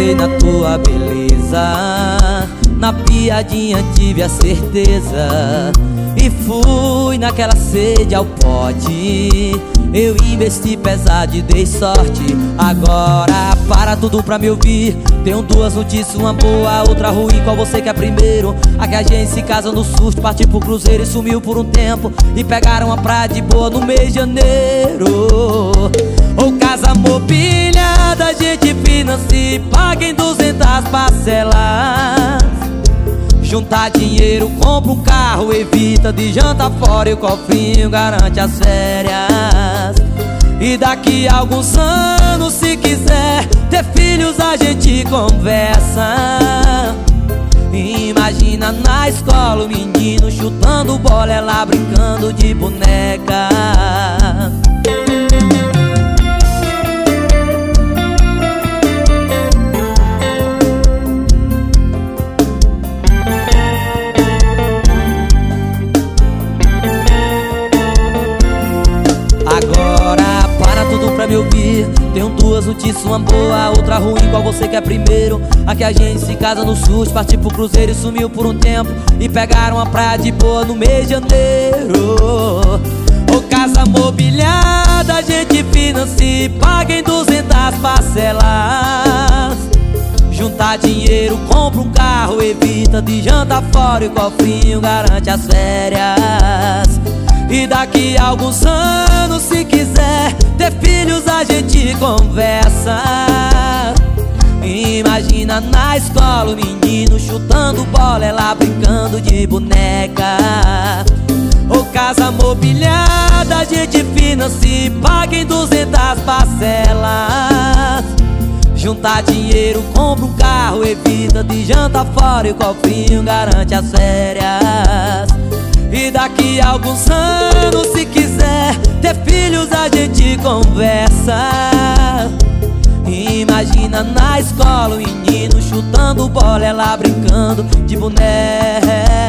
pensei na tua beleza. Na piadinha tive a certeza E fui naquela sede ao pote. Eu investi pesado e dei sorte. Agora para tudo pra me ouvir. Tenho duas notícias, uma boa, outra ruim. Qual você quer primeiro? A que a gente se casa no susto Partiu pro cruzeiro e sumiu por um tempo. E pegaram uma praia de boa no mês de janeiro. Ou casa mobiliada, a gente financia paga em duzentas parcelas. Juntar dinheiro, compra um carro, evita de jantar fora E o cofrinho garante as férias E daqui a alguns anos, se quiser ter filhos, a gente conversa. Imagina na escola o menino chutando bola, ela brincando de boneca duas notícias, uma boa, outra ruim Qual você quer primeiro? Aqui a gente se casa no sul Partiu pro cruzeiro e sumiu por um tempo. E pegaram a praia de boa no mês de janeiro. Ou casa mobiliada, a gente financia paga em duzentas parcelas. Juntar dinheiro, compra um carro, evita de jantar fora E o cofrinho garante as férias. E daqui a alguns anos, se quiser ter filhos a gente conversa. Imagina na escola o menino chutando bola Ela brincando de boneca. Ou casa mobiliada a gente financia paga em duzentas parcelas. Juntar dinheiro, compra um carro, evita de jantar fora E o cofrinho garante as férias. E daqui a alguns anos se quiser conversa. Imagina na escola o menino chutando bola Ela brincando de boneca